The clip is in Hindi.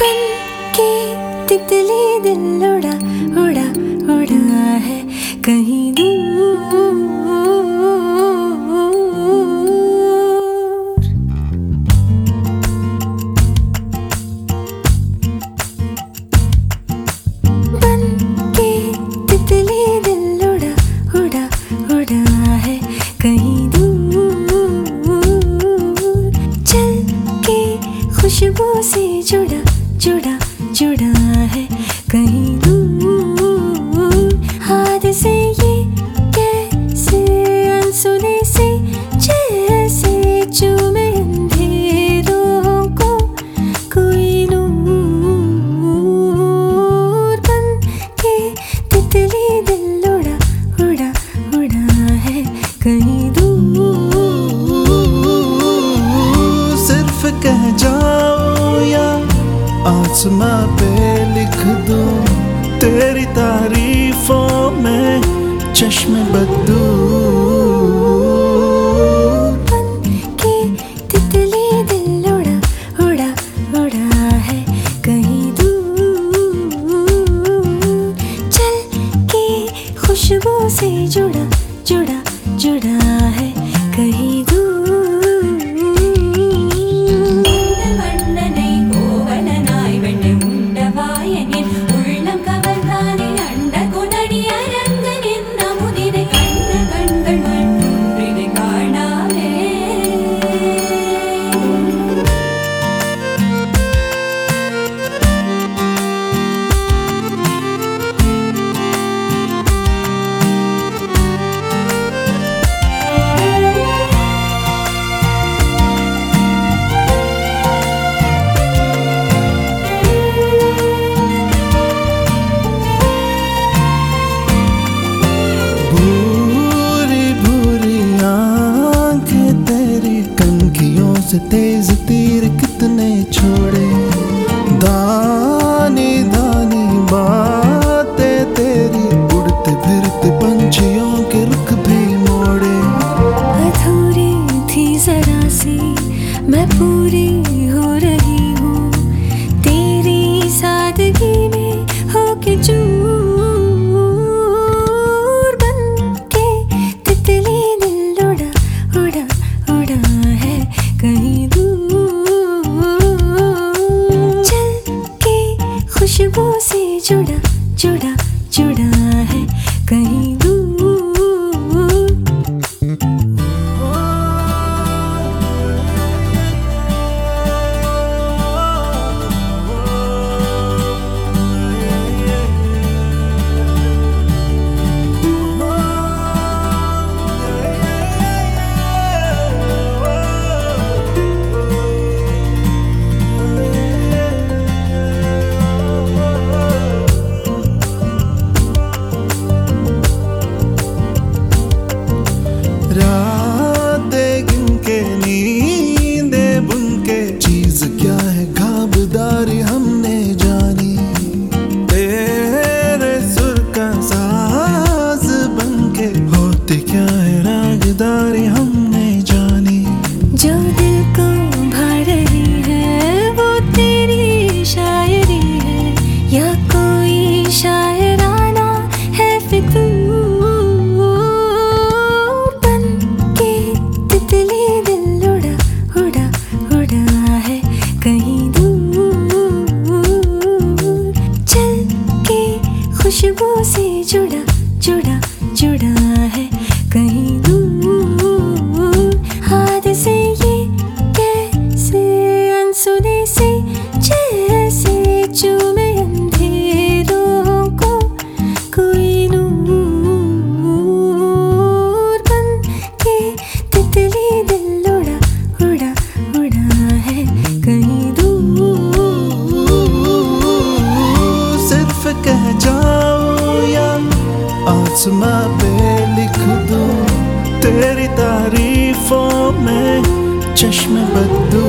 बन के तितली दिल उड़ा उड़ा उड़ा है। कहीं दूर जुड़ा है कहीं दूर। हाथ से ये कैसे अनसुने से, जैसे चूमे अंधेरों को कोई नूर बन के तितली दिल उड़ा उड़ा उड़ा है कहीं आसमां पे लिख दूँ तेरी तारीफों में चश्मे बद तेज तीर कितने छोड़े। చూడ చూడ. सुना पे लिख दूँ तेरी तारीफों में चश्मे बदू